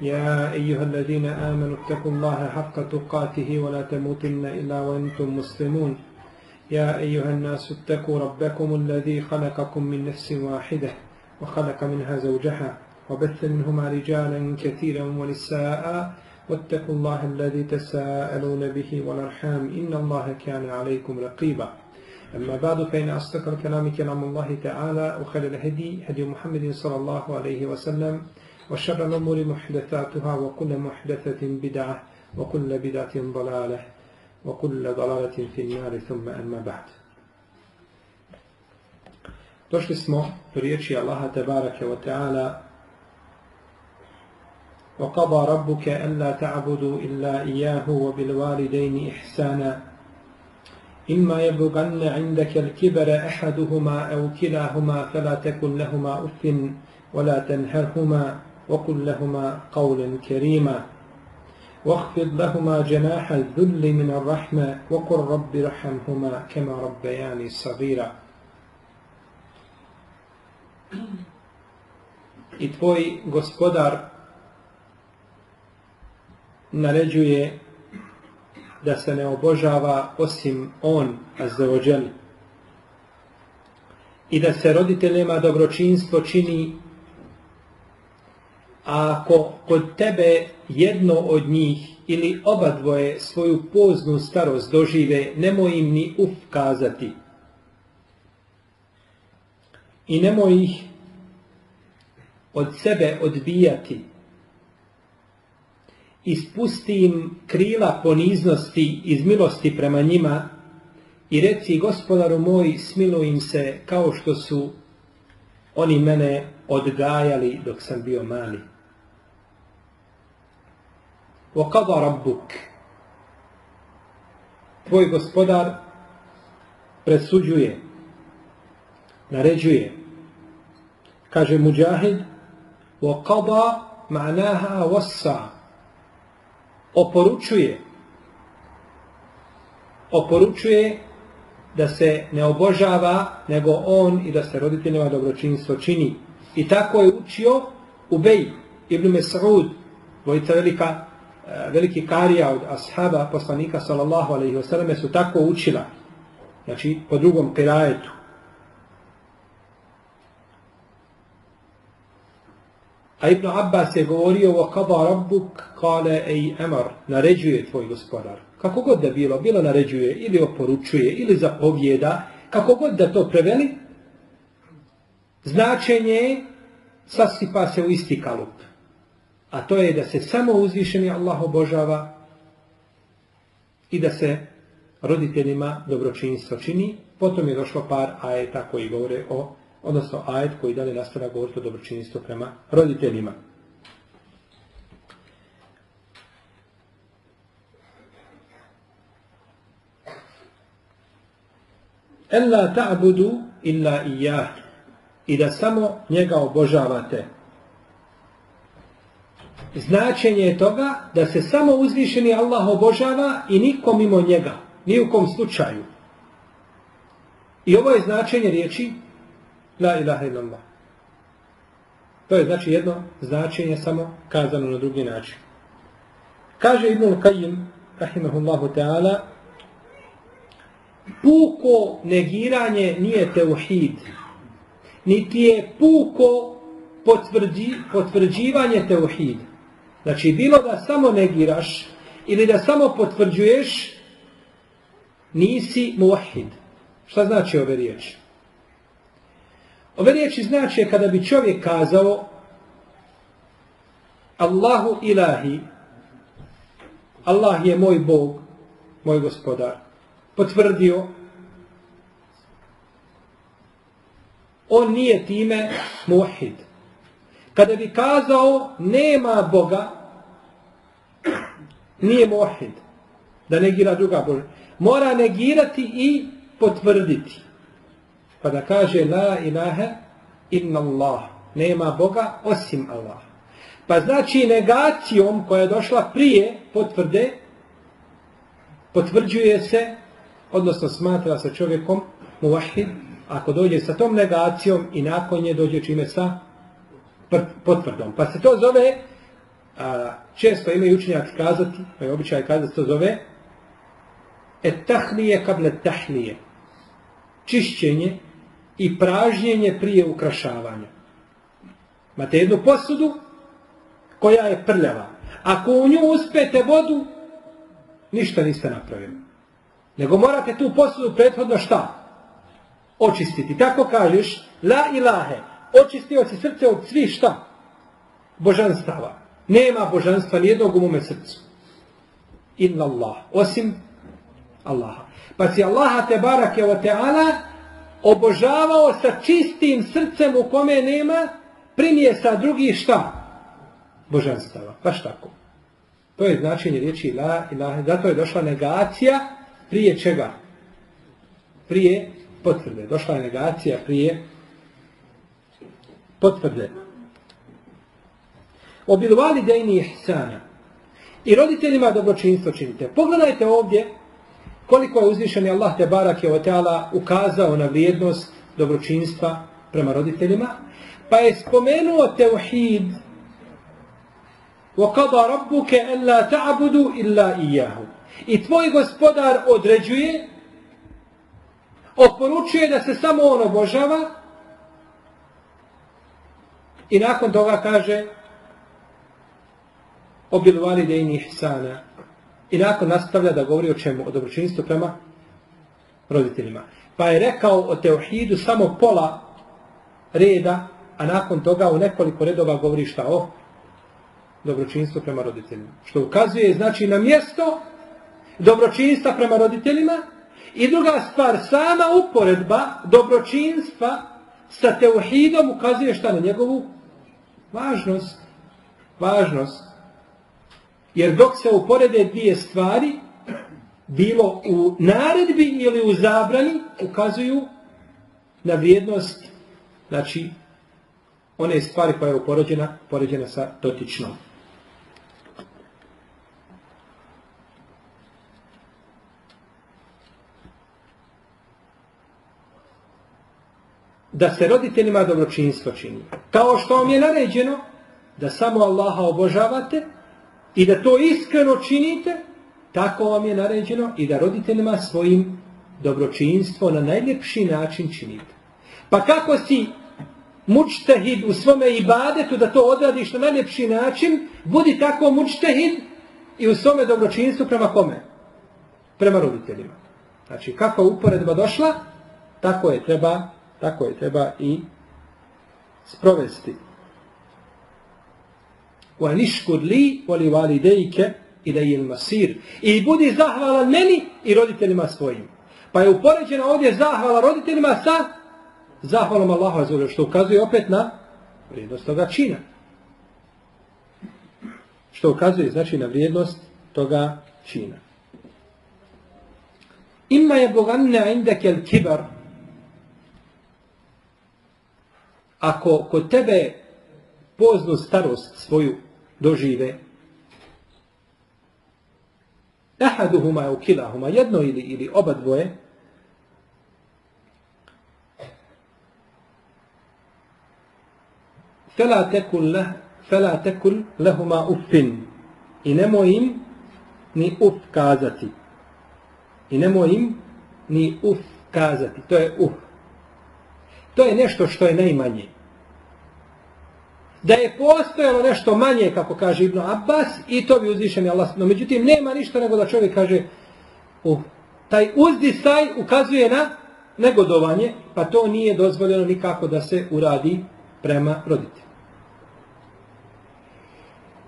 يا أيها الذين آمنوا اتقوا الله حق تقاته ولا تموتن إلا وأنتم مسلمون. يا أيها الناس اتقوا ربكم الذي خلقكم من نفس واحدة وخلق منها زوجها وبث منهما رجالا كثيرا ونساء واتقوا الله الذي تساءلون به والأرحام إن الله كان عليكم رقيبا. أما بعد فإن أصدق الكلام كلام الله تعالى وخير الهدي هدي محمد صلى الله عليه وسلم. وشر الأمور محدثاتها وكل محدثة بدعة وكل بدعة ضلالة وكل ضلالة في النار ثم أما بعد. Došli smo do riječi Allaha tebareke wa وقضى ربك ألا تعبدوا إلا إياه وبالوالدين إحسانا إما يبلغن عندك الكبر أحدهما أو كلاهما فلا تكن لهما أف ولا تنهرهما وقل لهما قولا كريما واخفض لهما جناح الذل من الرحمة وقل رب رحمهما كما ربياني صغيرا I tvoj gospodar naređuje da se ne obožava osim on, azzaođel. I da se roditeljima dobročinstvo čini a ako kod tebe jedno od njih ili oba dvoje svoju poznu starost dožive, nemoj im ni uf kazati. I nemoj ih od sebe odbijati. Ispusti im krila poniznosti iz milosti prema njima i reci gospodaru moj smiluj im se kao što su oni mene odgajali dok sam bio mali. وقضى ربك tvoj gospodar presuđuje naređuje kaže muđahid وقضى معناها وسع oporučuje oporučuje da se ne obožava nego on i da se roditeljima dobročinstvo čini i tako je učio Ubej ibn Mes'ud dvojica velika E, Eh, veliki karija od ashaba poslanika sallallahu alaihi wasallam su tako učila. Znači, po drugom kirajetu. A Ibn Abbas je govorio o kaba rabbuk kale ej emar, naređuje tvoj gospodar. Kako god da bilo, bilo naređuje ili oporučuje ili zapovjeda, kako god da to preveli, značenje sasipa se u isti kalup a to je da se samo uzvišeni Allah obožava i da se roditeljima dobročinstvo čini. Potom je došlo par ajeta koji govore o, odnosno ajet koji dalje nastavlja govoriti o dobročinstvu prema roditeljima. Ella ta'budu illa iyah. I da samo njega obožavate značenje je toga da se samo uzvišeni Allah obožava i nikom mimo njega, ni u kom slučaju. I ovo je značenje riječi La ilaha illallah. To je znači jedno značenje samo kazano na drugi način. Kaže Ibn Qayyim, rahimahullahu ta'ala, puko negiranje nije teuhid, niti je puko potvrđi, potvrđivanje teuhida. Znači, bilo da samo negiraš ili da samo potvrđuješ, nisi muahid. Šta znači ove riječi? Ove riječi znači kada bi čovjek kazao Allahu ilahi, Allah je moj Bog, moj gospodar, potvrdio, on nije time muahid. Kada bi kazao nema Boga, nije mohid. da negira druga Boža. mora negirati i potvrditi. Pa da kaže la ilaha inna Allah. Nema Boga osim Allah. Pa znači negacijom koja je došla prije potvrde, potvrđuje se, odnosno smatra se čovjekom muvahid, ako dođe sa tom negacijom i nakon nje dođe čime sa potvrdom. Pa se to zove, a, često imaju učenjaki kazati, pa je običaj kazati, to zove et kable tahlije. Čišćenje i pražnjenje prije ukrašavanja. Imate jednu posudu koja je prljava. Ako u nju uspete vodu, ništa niste napravili. Nego morate tu posudu prethodno šta? Očistiti. Tako kažeš, la ilahe, očistio si srce od svih šta? Božanstava. Nema božanstva nijednog u mome srcu. Inna Allah. Osim Allaha. Pa si Allaha te barake o teala obožavao sa čistim srcem u kome nema primjesa drugih šta? Božanstava. Baš tako. To je značenje riječi la ilaha. Zato je došla negacija prije čega? Prije potvrde. Došla je negacija prije potvrde. Obilvali dejni ihsana. I roditeljima dobročinstvo činite. Pogledajte ovdje koliko je uzvišen Allah te barak je teala ukazao na vrijednost dobročinstva prema roditeljima, pa je spomenuo teuhid وَقَضَى رَبُّكَ أَلَّا تَعْبُدُ إِلَّا إِيَّهُ I tvoj gospodar određuje, oporučuje da se samo on obožava i nakon toga kaže obilvali dejni ihsana I nakon nastavlja da govori o čemu? O dobročinstvu prema roditeljima. Pa je rekao o teohidu samo pola reda, a nakon toga u nekoliko redova govori šta o dobročinstvu prema roditeljima. Što ukazuje znači na mjesto dobročinstva prema roditeljima i druga stvar, sama uporedba dobročinstva sa teohidom ukazuje šta na njegovu važnost. Važnost. Jer dok se uporede dvije stvari, bilo u naredbi ili u zabrani, ukazuju na vrijednost, znači, one stvari koja je upoređena, poređena sa dotičnom. Da se roditeljima dobročinstvo čini. Kao što vam je naređeno da samo Allaha obožavate, i da to iskreno činite, tako vam je naređeno i da roditeljima svojim dobročinstvo na najljepši način činite. Pa kako si mučtehid u svome ibadetu da to odradiš na najljepši način, budi tako mučtehid i u svome dobročinstvu prema kome? Prema roditeljima. Znači, kako uporedba došla, tako je treba, tako je treba i sprovesti. wa nishkur li wa li walidayka al-masir. I budi zahvalan meni i roditeljima svojim. Pa je upoređena ovdje zahvala roditeljima sa zahvalom Allahu azza što ukazuje opet na vrijednost toga čina. Što ukazuje znači na vrijednost toga čina. Ima je boganna indake el kibar ako kod tebe poznu starost svoju dožive. ehaduhuma je ukilahuma, jedno ili, ili oba dvoje, fela tekul, leh, fela tekul lehuma uffin. I nemoj im ni uf kazati. I nemoj im ni uf kazati. To je uh. To je nešto što je najmanje da je postojalo nešto manje, kako kaže Ibn Abbas, i to bi uzvišen je Allah. No, međutim, nema ništa nego da čovjek kaže, uh, taj uzdisaj ukazuje na negodovanje, pa to nije dozvoljeno nikako da se uradi prema roditelju.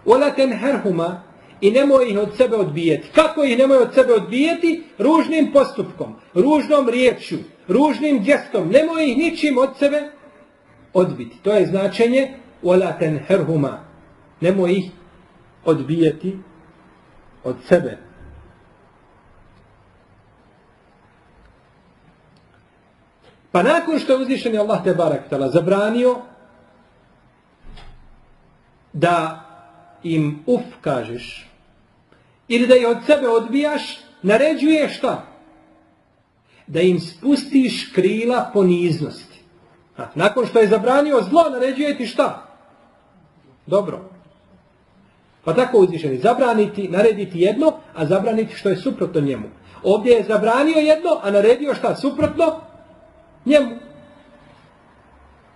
Ola ten herhuma i nemoj ih od sebe odbijeti. Kako ih nemoj od sebe odbijeti? Ružnim postupkom, ružnom riječju, ružnim gestom, nemoj ih ničim od sebe odbiti. To je značenje wala herhuma. Nemoj ih odbijati od sebe. Pa nakon što je uzvišen Allah te barak tala zabranio da im uf kažeš ili da je od sebe odbijaš, naređuje šta? Da im spustiš krila poniznosti. A, nakon što je zabranio zlo, naređuje ti šta? Dobro. Pa tako uzvišeni, zabraniti, narediti jedno, a zabraniti što je suprotno njemu. Ovdje je zabranio jedno, a naredio šta? Suprotno njemu.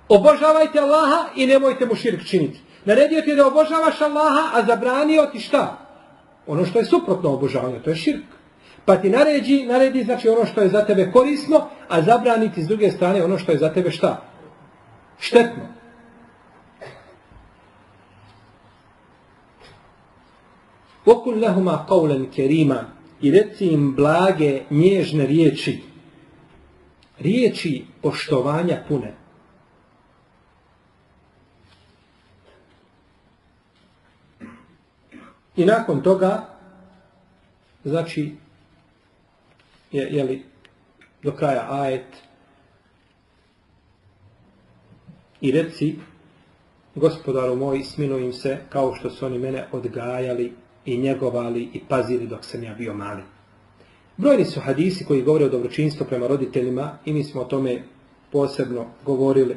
Obožavajte Allaha i nemojte mu širk činiti. Naredio ti da obožavaš Allaha, a zabranio ti šta? Ono što je suprotno obožavanju, to je širk. Pa ti naredi, naredi znači ono što je za tebe korisno, a zabraniti s druge strane ono što je za tebe šta? Štetno. Okul lehuma qawlan kerima i reci im blage, nježne riječi. Riječi poštovanja pune. I nakon toga, znači, je, jeli, do kraja ajet i reci gospodaru moj sminujem se kao što su oni mene odgajali i njegovali i pazili dok sam ja bio mali. Brojni su hadisi koji govore o dobročinstvu prema roditeljima i mi smo o tome posebno govorili.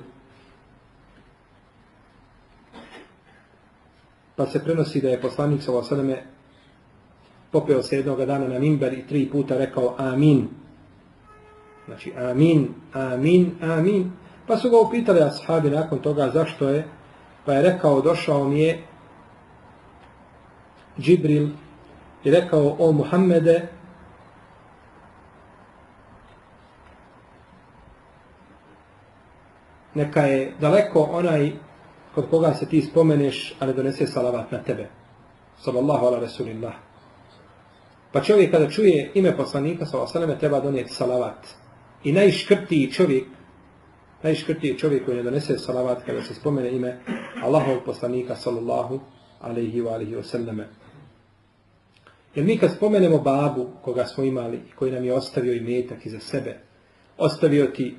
Pa se prenosi da je poslanik sa osadame popeo se jednog dana na mimber i tri puta rekao amin. Znači amin, amin, amin. Pa su ga upitali ashabi nakon toga zašto je. Pa je rekao došao mi je Džibril i rekao o Muhammede neka je daleko onaj kod koga se ti spomeneš, ali donese salavat na tebe. Sallallahu ala Rasulillah. Pa čovjek kada čuje ime poslanika, sallallahu ala treba donijeti salavat. I najškrtiji čovjek, najškrtiji čovjek koji ne donese salavat kada se spomene ime Allahovog poslanika, sallallahu alaihi wa alaihi wa sallame. Jer mi kad spomenemo babu koga smo imali, koji nam je ostavio i metak iza sebe, ostavio ti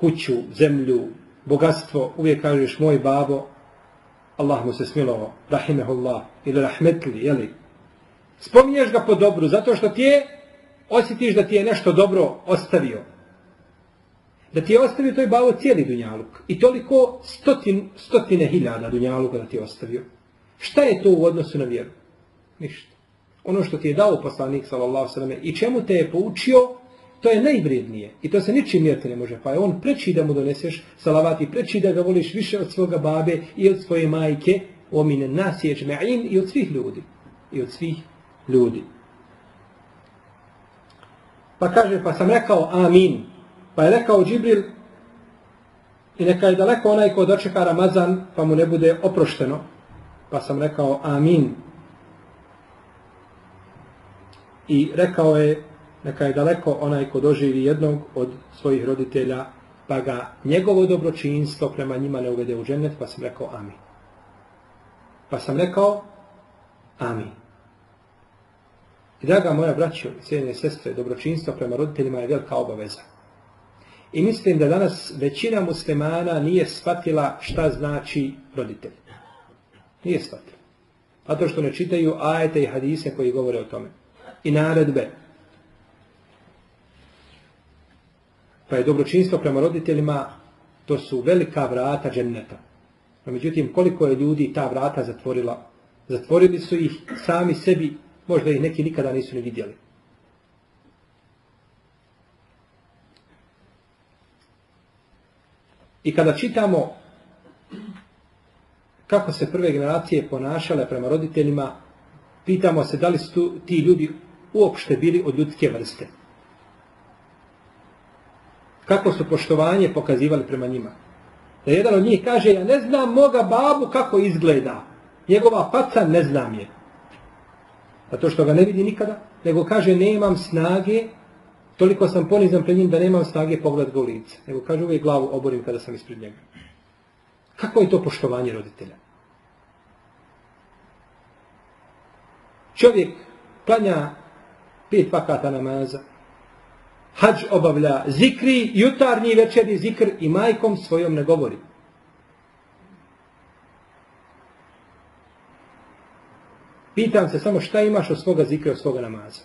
kuću, zemlju, bogatstvo, uvijek kažeš moj babo, Allah mu se smilovo, rahimehullah, ili rahmetli, jeli? Spominješ ga po dobru, zato što ti je, osjetiš da ti je nešto dobro ostavio. Da ti je ostavio toj bavo cijeli dunjaluk. I toliko stotin, stotine hiljada dunjaluka da ti je ostavio. Šta je to u odnosu na vjeru? Ništa. Ono što ti je dao poslanik, sallallahu sallam, i čemu te je poučio, To je najvrednije. I to se ničim mjeriti ne može. Pa je on preči da mu doneseš salavat i preči da ga voliš više od svoga babe i od svoje majke. Omine nas je i od svih ljudi. I od svih ljudi. Pa kaže, pa sam rekao amin. Pa je rekao Džibril i neka je daleko onaj ko dočeka Ramazan pa mu ne bude oprošteno. Pa sam rekao amin. I rekao je neka je daleko onaj ko doživi jednog od svojih roditelja, pa ga njegovo dobročinstvo prema njima ne uvede u džennet, pa sam rekao amin. Pa sam rekao amin. I draga moja braćo i sestre, dobročinstvo prema roditeljima je velika obaveza. I mislim da danas većina muslimana nije shvatila šta znači roditelj. Nije shvatila. A to što ne čitaju ajete i hadise koji govore o tome. I naredbe. Pa je dobročinstvo prema roditeljima, to su velika vrata dženneta. No, međutim, koliko je ljudi ta vrata zatvorila? Zatvorili su ih sami sebi, možda ih neki nikada nisu ni vidjeli. I kada čitamo kako se prve generacije ponašale prema roditeljima, pitamo se da li su ti ljudi uopšte bili od ljudske vrste kako su poštovanje pokazivali prema njima. Da jedan od njih kaže, ja ne znam moga babu kako izgleda. Njegova paca ne znam je. Zato što ga ne vidi nikada, nego kaže, nemam snage, toliko sam ponizan pred njim da nemam snage pogled ga u lice. Nego kaže, uvijek glavu oborim kada sam ispred njega. Kako je to poštovanje roditelja? Čovjek klanja pet vakata namaza, hađ obavlja zikri, jutarnji večerni zikr i majkom svojom ne govori. Pitam se samo šta imaš od svoga zikra, od svoga namaza.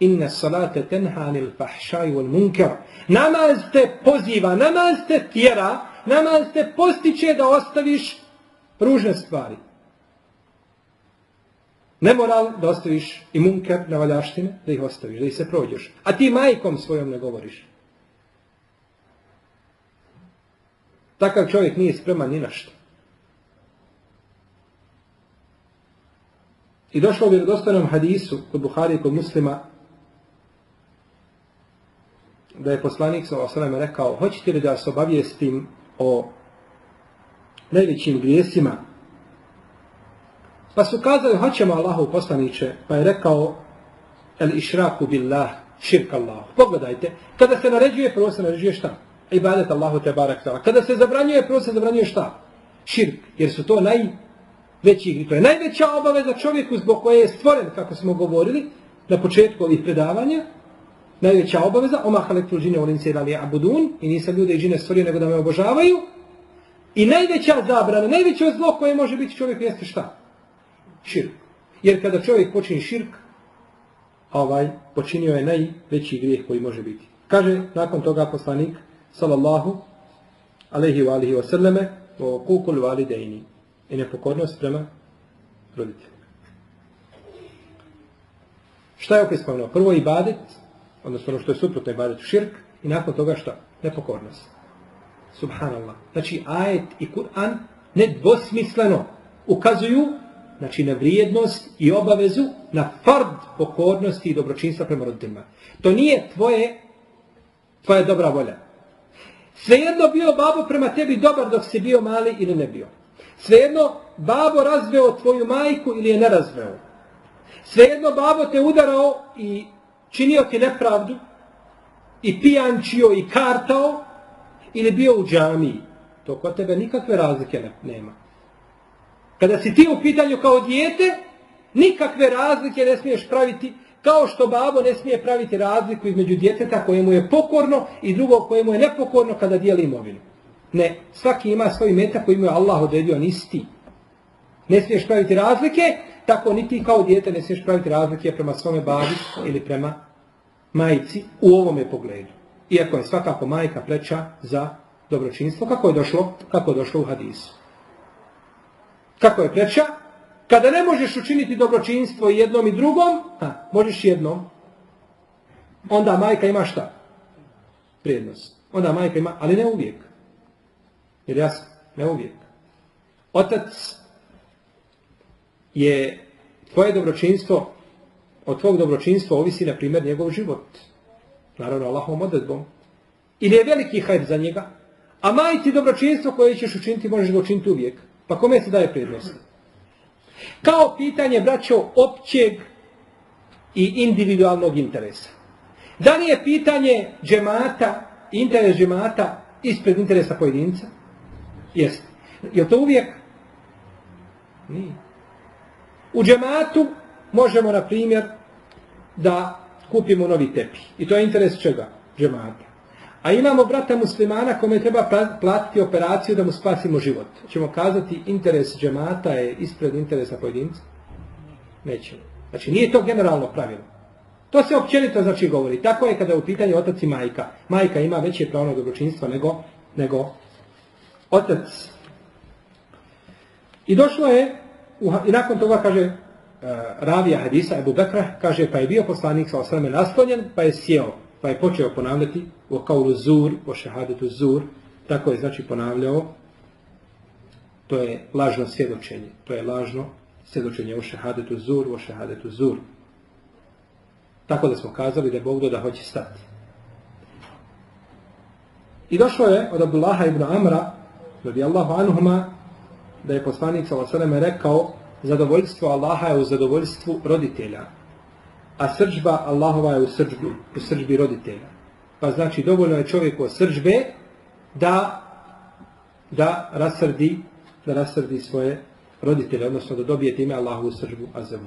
Inna salate tenhanil fahšaj wal munkar. Namaz te poziva, namaz te tjera, namaz te postiče da ostaviš ružne stvari. Nemoral da ostaviš i munker na valjaštine, da ih ostaviš, da ih se prođeš. A ti majkom svojom ne govoriš. Takav čovjek nije spreman ni na što. I došlo u vjerodostanom hadisu kod Buhari i kod muslima da je poslanik sa osanem rekao hoćete li da se obavijestim o najvećim grijesima? Pa su kazali hoćemo Allahu poslaniće. Pa je rekao el išraku billah širk Allah pogledajte kada se naređuje prvo se naređuje šta? Ibadet Allahu te barak tala kada se zabranjuje prvo se zabranjuje šta? Širk jer su to naj veći igri. To je najveća obaveza čovjeku zbog koje je stvoren, kako smo govorili, na početku ovih predavanja, najveća obaveza, oma halektul džine volim se rali abudun, i nisam ljude i džine stvorio nego da me obožavaju, i najveća zabrana, najveće zlo koje može biti čovjek jeste šta? Širk. Jer kada čovjek počini širk, ovaj, počinio je najveći grijeh koji može biti. Kaže nakon toga poslanik, sallallahu, alaihi wa alihi wa sallame, o kukul i nepokornost prema roditeljima. Šta je opet? Prvo ibadet, odnosno ono što je suprotno ibadet, širk, i nakon toga šta? Nepokornost. Subhanallah. Znači, ajet i Kur'an nedvosmisleno ukazuju znači, na vrijednost i obavezu na fard pokornosti i dobročinstva prema roditeljima. To nije tvoje, tvoja dobra volja. Svejedno bio babo prema tebi dobar dok si bio mali ili ne bio. Svejedno, babo razveo tvoju majku ili je ne razveo. Svejedno, babo te udarao i činio ti nepravdu i pijančio i kartao ili bio u džamiji. To kod tebe nikakve razlike nema. Kada si ti u pitanju kao dijete, nikakve razlike ne smiješ praviti kao što babo ne smije praviti razliku između djeteta kojemu je pokorno i drugog kojemu je nepokorno kada dijeli imovinu. Ne, svaki ima svoj metak koji mu je Allah odredio, nisi ti. Ne smiješ praviti razlike, tako ni ti kao dijete ne smiješ praviti razlike prema svome babi ili prema majici u ovome pogledu. Iako je svakako majka preča za dobročinstvo, kako je došlo, kako je došlo u hadisu. Kako je preča? Kada ne možeš učiniti dobročinstvo jednom i drugom, a, možeš jednom, onda majka ima šta? Prijednost. Onda majka ima, ali ne uvijek. Jer jasno, ne uvijek. Otac je tvoje dobročinstvo, od tvojeg dobročinstva ovisi, na primjer, njegov život. Naravno, Allahom odredbom. Ili je veliki hajr za njega, a majci dobročinstvo koje ćeš učiniti, možeš ga učiniti uvijek. Pa kome se daje prednost? Kao pitanje, braćo, općeg i individualnog interesa. Da li je pitanje džemata, interes džemata, ispred interesa pojedinca? Jeste. Je to uvijek? Nije. U džematu možemo, na primjer, da kupimo novi tepi. I to je interes čega? Džemata. A imamo brata muslimana kome treba platiti operaciju da mu spasimo život. Čemo kazati interes džemata je ispred interesa pojedinca? Nećemo. Znači nije to generalno pravilo. To se općenito znači govori. Tako je kada je u pitanju otac i majka. Majka ima veće pravno dobročinstvo nego, nego otac. I došlo je, i nakon toga kaže e, Ravija Hadisa, Ebu Bekra, kaže pa je bio poslanik sa osrame naslonjen, pa je sjeo, pa je počeo ponavljati o kaulu zur, o šehadetu zur, tako je znači ponavljao, to je lažno svjedočenje, to je lažno svjedočenje o šehadetu zur, o šehadetu zur. Tako da smo kazali da je Bog da hoće stati. I došlo je od Abdullaha ibn Amra, radi Allahu anuhuma, da je poslanik s.a.v. rekao, zadovoljstvo Allaha je u zadovoljstvu roditelja, a srđba Allahova je u srđbi, u srđbi roditelja. Pa znači, dovoljno je čovjeku od srđbe da, da rasrdi, da rasrdi svoje roditelje, odnosno da dobije time Allahovu srđbu, a za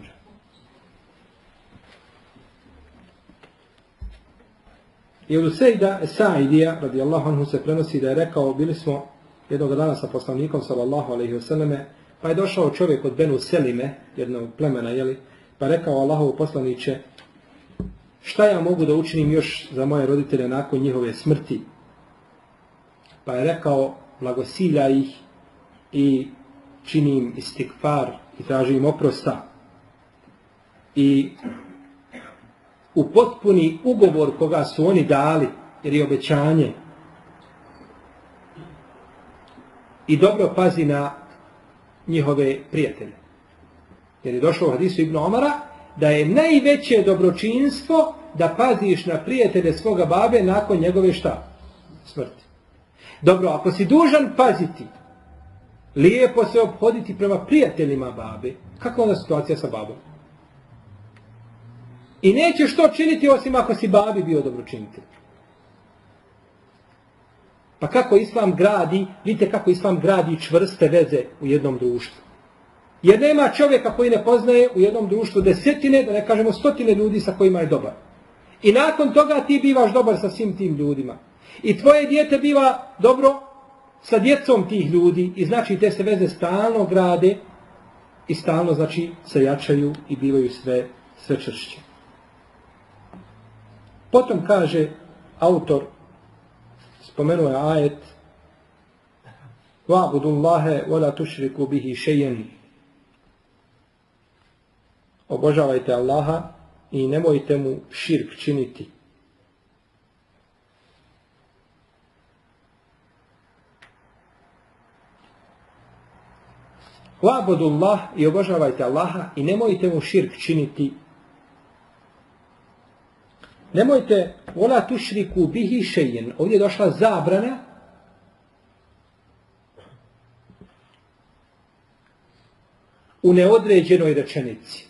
I od Sejda Sa'idija, radijallahu anhu, se prenosi da je rekao, bili smo jednog dana sa poslanikom, sallallahu alaihi wasallame, pa je došao čovjek od Benu Selime, jednog plemena, jeli, pa rekao Allahov poslaniće, šta ja mogu da učinim još za moje roditelje nakon njihove smrti? Pa je rekao, blagosilja ih i činim istikfar i tražim oprosta. I upotpuni ugovor koga su oni dali, jer je obećanje, i dobro pazi na njihove prijatelje. Jer je došlo u hadisu Ibn Omara da je najveće dobročinstvo da paziš na prijatelje svoga babe nakon njegove šta? Smrti. Dobro, ako si dužan paziti, lijepo se obhoditi prema prijateljima babe, kakva je situacija sa babom? I nećeš to činiti osim ako si babi bio dobročinitelj. Pa kako Islam gradi, vidite kako Islam gradi čvrste veze u jednom društvu. Jer nema čovjeka koji ne poznaje u jednom društvu desetine, da ne kažemo stotine ljudi sa kojima je dobar. I nakon toga ti bivaš dobar sa svim tim ljudima. I tvoje dijete biva dobro sa djecom tih ljudi i znači te se veze stalno grade i stalno znači se jačaju i bivaju sve, sve čršće. Potom kaže autor, spomenuo je ajet, وَعْبُدُ اللَّهَ وَلَا تُشْرِكُ بِهِ شَيْيًا Obožavajte Allaha i nemojte mu širk činiti. Allah i obožavajte Allaha i nemojte mu širk činiti. Nemojte vola tušriku bihi šejen. Ovdje je došla zabrana u neodređenoj rečenici.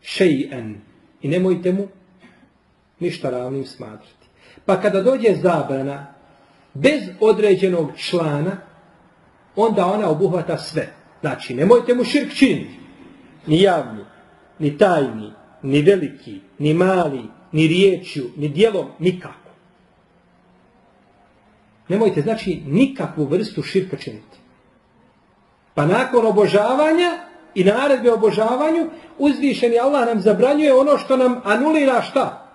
Šejen. I nemojte mu ništa ravnim smatrati. Pa kada dođe zabrana bez određenog člana, onda ona obuhvata sve. Znači, nemojte mu širk činiti. Ni javni, ni tajni, ni veliki, ni mali, ni riječju, ni dijelom, nikako. Nemojte, znači, nikakvu vrstu širka činiti. Pa nakon obožavanja i naredbe obožavanju, uzvišeni Allah nam zabranjuje ono što nam anulira šta?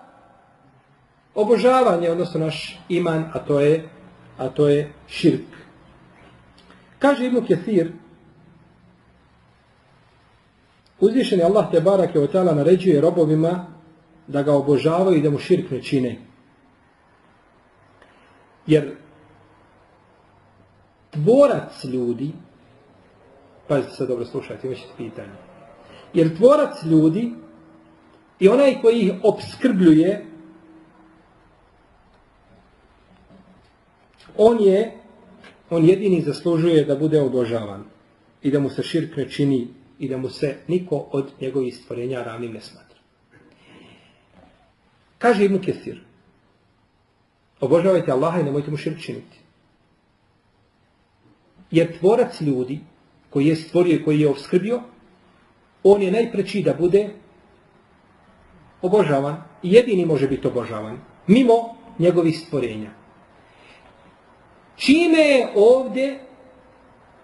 Obožavanje, odnosno naš iman, a to je, a to je širk. Kaže Ibnu Kethir, uzvišeni Allah te barake od tala naređuje robovima da ga obožavaju i da mu širk ne čine. Jer tvorac ljudi, pazite sad dobro slušajte, imaćete pitanje. Jer tvorac ljudi i onaj koji ih obskrbljuje, on je on jedini zaslužuje da bude obožavan i da mu se širk ne čini i da mu se niko od njegovih stvorenja ravnim ne smatra. Kaže Ibn Kesir, obožavajte Allaha i nemojte mu širk činiti. Jer tvorac ljudi koji je stvorio i koji je obskrbio, on je najpreći da bude obožavan i jedini može biti obožavan mimo njegovih stvorenja. Čime je ovdje,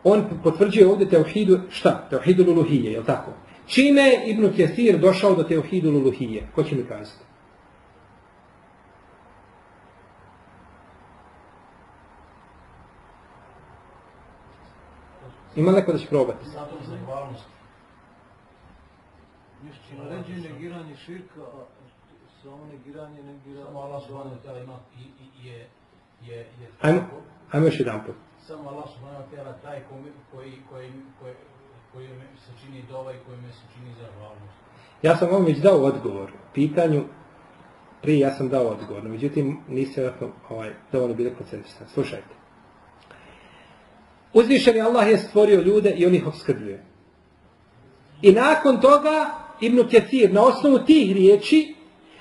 on potvrđuje ovdje teuhidu, šta? Teuhidu luluhije, je li tako? Čime je Ibn Kjesir došao do teuhidu luluhije? Ko će mi kazati? Ima neko da će probati? Zato zahvalnost. Naređuje negiranje širka, a samo negiranje negiranje... Samo Allah subhanahu wa ta'ala ima i je... je, je Ajmo. Hajmo još jedan put. Samo Allah subhanahu wa ta'ala taj koji, koji, koji, koji, koji se čini dova i koji me se čini zahvalnost. Ja sam vam već dao odgovor. Pitanju, prije ja sam dao odgovor, međutim niste vjerojatno ovaj, dovoljno bili koncentrisani. Slušajte. Uzvišeni Allah je stvorio ljude i on ih obskrbljuje. I nakon toga Ibn Ketir na osnovu tih riječi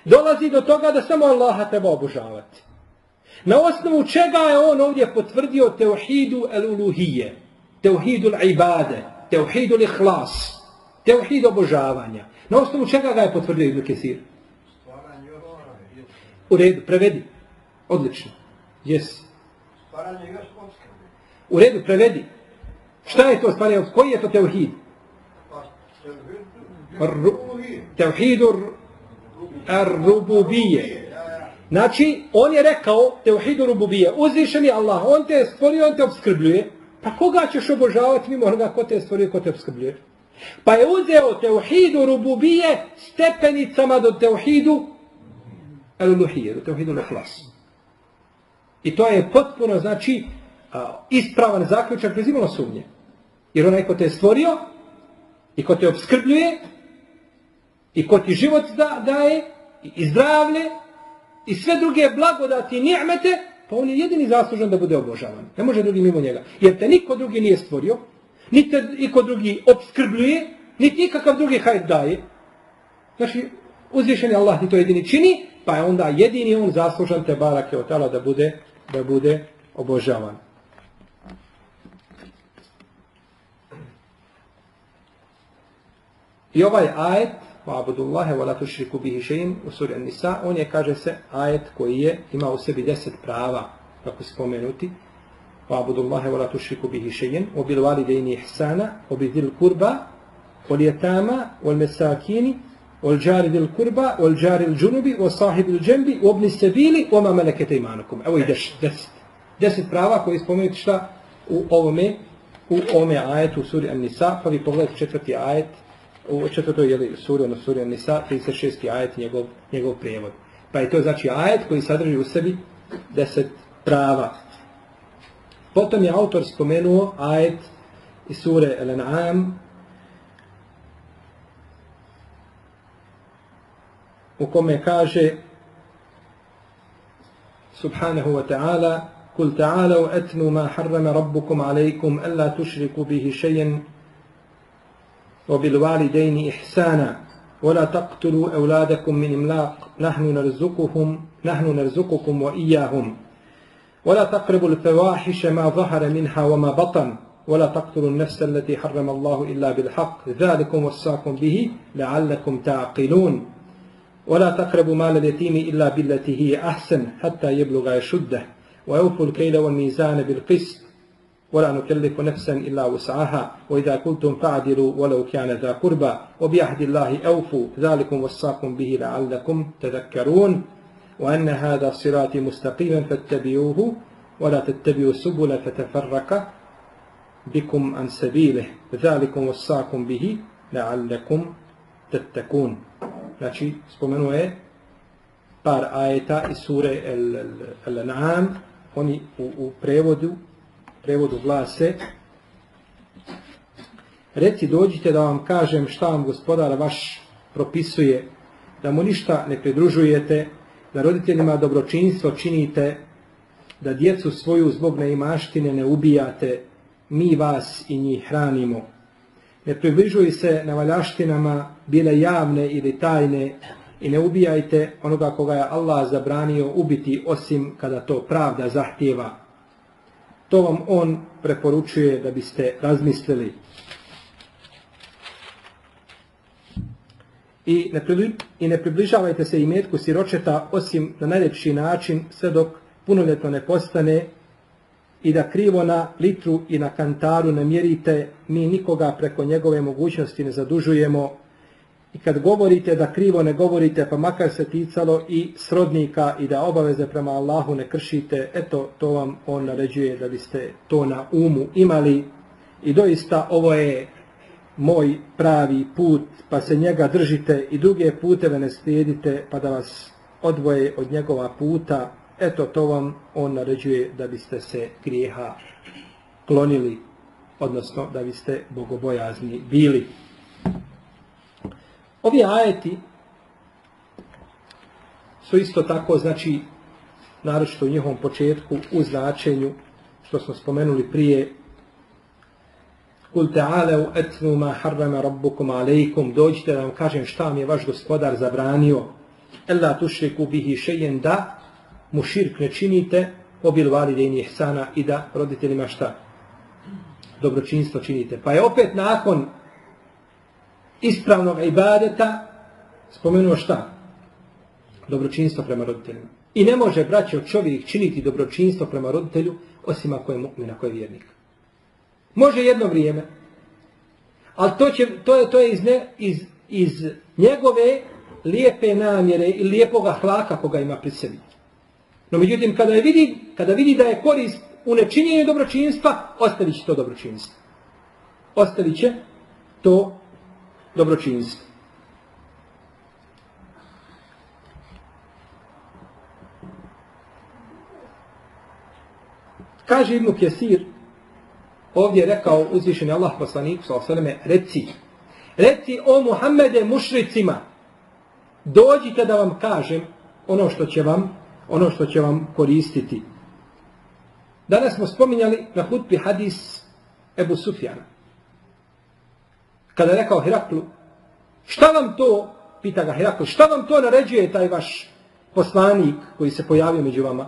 dolazi do toga da samo Allaha treba obožavati. Na osnovu čega je on ovdje potvrdio teuhidu el-uluhije, teuhidu l-ibade, teuhidu l-ihlas, teuhidu obožavanja. Na osnovu čega ga je potvrdio Ibn Kesir? U redu, prevedi. Odlično. Yes. U redu, prevedi. Šta je to stvaranje? Koji je to teuhid? Teuhidu ar-rububije. Znači, on je rekao Teuhidu rububije. uzvišeni Allah, on te je stvorio, on te obskrbljuje. Pa koga ćeš obožavati mimo onoga ko te je stvorio, ko te obskrbljuje? Pa je uzeo teuhidu rububije stepenicama do teuhidu al-uluhije, do teuhidu al-ihlas. I to je potpuno, znači, ispravan zaključak bez imalo sumnje. Jer onaj ko te je stvorio i ko te obskrbljuje i ko ti život da, daje i zdravlje i sve druge blagodati i ni'mete, pa on je jedini zaslužan da bude obožavan. Ne može drugi mimo njega. Jer te niko drugi nije stvorio, niti te niko drugi obskrbljuje, niti nikakav drugi hajt daje. Znači, uzvišen je Allah ti to jedini čini, pa je onda jedini on zaslužan te barake od tala da bude, da bude obožavan. I ovaj ajet, Wa'budullahe wa la tušriku bihi še'in, u suri An-Nisa, on je, kaže se, ajet koji je, ima u sebi deset prava, kako spomenuti, Wa'budullahe wa la tušriku bihi še'in, wa bil walidejni ihsana, wa bi dhil kurba, wal jetama, wal mesakini, wal džari dhil kurba, wal džari il džunubi, wa sahibi il džembi, wa obni sebili, wa ma melekete imanukum. Evo i deset, deset. Deset prava koji spomenuti šta u ovome, u ovome ajetu u suri An-Nisa, pa vi pogledajte četvrti ajet, u četvrtoj jeli, suri, ono suri An-Nisa, 36. ajet njegov, njegov prijevod. Pa je to znači ajet koji sadrži u sebi deset prava. Potom je autor spomenuo ajet iz sure Al-An'am u kome kaže subhanahu wa ta'ala قل تعالوا أتلوا ما حرم ربكم عليكم ألا تشركوا به شيئا وبالوالدين إحسانا. ولا تقتلوا أولادكم من إملاق. نحن نرزقهم نحن نرزقكم وإياهم. ولا تقربوا الفواحش ما ظهر منها وما بطن. ولا تقتلوا النفس التي حرم الله إلا بالحق. ذلكم وصاكم به لعلكم تعقلون. ولا تقربوا مال اليتيم إلا بالتي هي أحسن حتى يبلغ يشده ويوفوا الكيل والميزان بالقسط. ولا نكلف نفسا إلا وسعها وإذا كنتم فعدلوا ولو كان ذا قربى وبعهد الله أوفوا. ذلكم وصاكم به لعلكم تذكرون. وأن هذا صراطي مستقيما فاتبعوه ولا تتبعوا السبل فتفرق بكم عن سبيله. ذلكم وصاكم به لعلكم تتقون. Znači, spomenuo je par ajeta iz sure Al-An'am, oni u, u prevodu prevodu glase Reci dođite da vam kažem šta vam gospodar vaš propisuje, da mu ništa ne pridružujete, da roditeljima dobročinstvo činite, da djecu svoju zbog neimaštine ne ubijate, mi vas i njih hranimo. Ne približuj se na valjaštinama, bile javne ili tajne, i ne ubijajte onoga koga je Allah zabranio ubiti osim kada to pravda zahtjeva. To vam on preporučuje da biste razmislili. I ne, I ne približavajte se imetku siročeta osim na najljepši način sve dok punoljetno ne postane i da krivo na litru i na kantaru ne mjerite, mi nikoga preko njegove mogućnosti ne zadužujemo, I kad govorite da krivo ne govorite, pa makar se ticalo i srodnika i da obaveze prema Allahu ne kršite, eto, to vam on naređuje da biste to na umu imali. I doista ovo je moj pravi put, pa se njega držite i druge puteve ne slijedite, pa da vas odvoje od njegova puta. Eto, to vam on naređuje da biste se grijeha klonili, odnosno da biste bogobojazni bili. Ovi ajeti su isto tako, znači, naročito u njihovom početku, u značenju, što smo spomenuli prije, Kul ta'ale etnu ma harrama rabbukum alejkum, dođite da vam kažem šta vam je vaš gospodar zabranio, ella tušriku bihi šejen da mu širk ne činite, obil validejni ihsana i da roditeljima šta? Dobročinstvo činite. Pa je opet nakon ispravnog ibadeta spomenuo šta? dobročinstvo prema roditeljima. I ne može braćo čovjek činiti dobročinstvo prema roditelju osim ako je mu'min, ako je vjernik. Može jedno vrijeme, ali to, će, to je, to je iz, ne, iz, iz njegove lijepe namjere i lijepoga hlaka koga ima pri sebi. No međutim, kada, je vidi, kada vidi da je korist u nečinjenju dobročinstva, ostavit će to dobročinstvo. Ostavit će to dobročinstvo. Kaže Ibnu Kjesir, ovdje je rekao uzvišen Allah poslanik, s.a.v. reci, reci o Muhammede mušricima, dođite da vam kažem ono što će vam, ono što će vam koristiti. Danas smo spominjali na hutbi hadis Ebu Sufjana. Kada je rekao Heraklu, šta vam to, pita ga Heraklu, šta vam to naređuje taj vaš poslanik koji se pojavio među vama?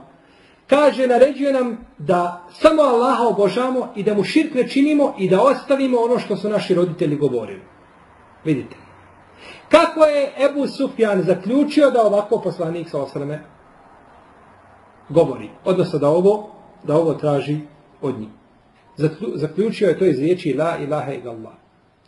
Kaže, naređuje nam da samo Allaha obožamo i da mu širk ne činimo i da ostavimo ono što su naši roditelji govorili. Vidite. Kako je Ebu Sufjan zaključio da ovako poslanik sa osrame govori? Odnosno da ovo, da ovo traži od njih. Zaključio je to iz riječi La ilaha illallah.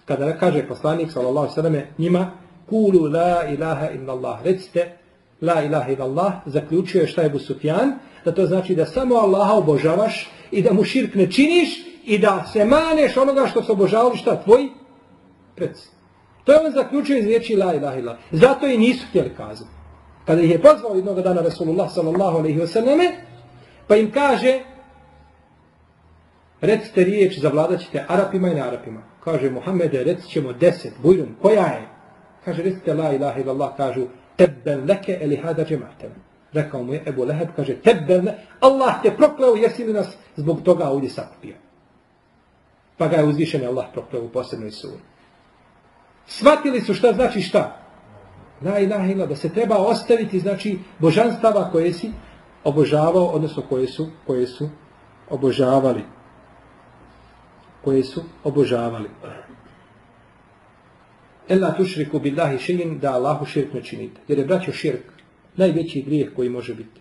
Kada kaže poslanik sallallahu sallame njima Kulu la ilaha illallah. Recite La ilaha illallah. Zaključio je šta je Busufjan da to znači da samo Allaha obožavaš i da mu širk ne činiš i da se maneš onoga što se obožavali šta tvoji predsi. To je on zaključio iz riječi la ilaha illallah. Zato i nisu htjeli kazati. Kada ih je pozvao jednog dana Rasulullah sallallahu alaihi wasallame pa im kaže recite riječ, zavladat ćete Arapima i na Arapima. Kaže Muhammede, recit ćemo deset, bujrum, koja je? Kaže, recite la ilaha illallah, kažu, tebben leke eli hada džemahtem. Rekao mu je Ebu Leheb, kaže, tebben, Allah te prokleo, jesi li nas zbog toga ovdje sakupio. Pa ga je uzvišen Allah prokleo u posebnoj suri. Svatili su šta znači šta? La ilaha illa, da se treba ostaviti, znači, božanstava koje si obožavao, odnosno koje su, koje su obožavali. Koje su obožavali. Ela tušriku billahi še'in da Allahu širk ne činite. Jer je braćo širk najveći grijeh koji može biti.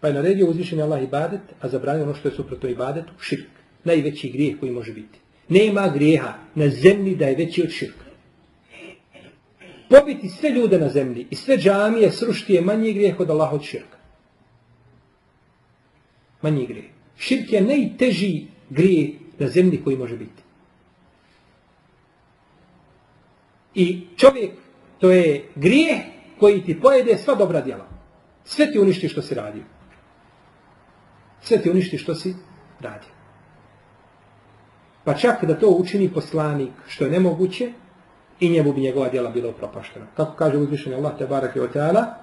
Pa je naredio uzvišenje Allah ibadet, a zabranio ono što je suprotno ibadetu, širk. Najveći grijeh koji može biti. Nema grijeha na zemlji da je veći od širka pobiti sve ljude na zemlji i sve džamije srušti je manji grijeh od Allaha od širka. Manji grijeh. Širk je najteži grijeh na zemlji koji može biti. I čovjek, to je grijeh koji ti pojede sva dobra djela. Sve ti uništi što si radio. Sve ti uništi što si radio. Pa čak da to učini poslanik što je nemoguće, i njemu bi njegova djela bila upropaštena. Kako kaže uzvišenje Allah, te barak ta'ala, oteala,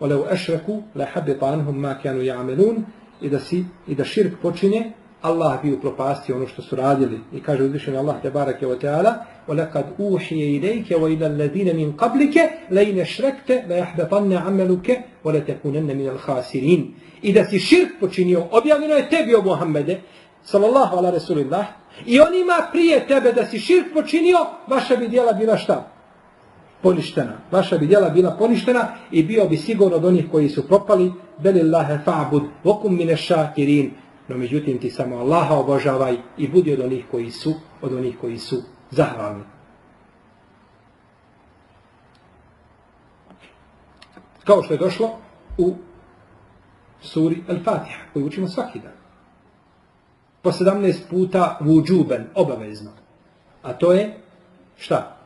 ole u ešreku, le habi ma kjanu ja amelun, i da, si, i da širk počine, Allah bi upropastio ono što su radili. I kaže uzvišenje Allah te barake o teala, وَلَكَدْ أُوحِيَ إِلَيْكَ وَإِلَى الَّذِينَ مِنْ قَبْلِكَ لَيْنَ شْرَكْتَ لَيَحْبَطَنَّ عَمَلُكَ وَلَتَكُونَنَّ مِنَ الْخَاسِرِينَ I da si širk počinio, objavljeno je tebi o Muhammede, sallallahu ala rasulillah, I on ima prije tebe da si širk počinio, vaša bi djela bila šta? Poništena. Vaša bi djela bila poništena i bio bi sigurno od onih koji su propali. Belillahe fa'bud, vokum mine šakirin. No međutim ti samo Allaha obožavaj i budi od onih koji su, od onih koji su zahvalni. Kao što je došlo u suri Al-Fatiha, koju učimo svaki dan po 17 puta vuđuben, obavezno. A to je, šta?